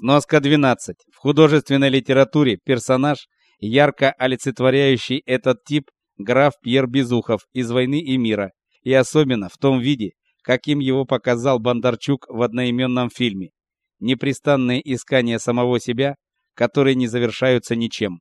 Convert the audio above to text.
Сноска 12. В художественной литературе персонаж, ярко олицетворяющий этот тип, граф Пьер Безухов из «Войны и мира», и особенно в том виде, каким его показал Бондарчук в одноименном фильме. Непрестанные искания самого себя, которые не завершаются ничем.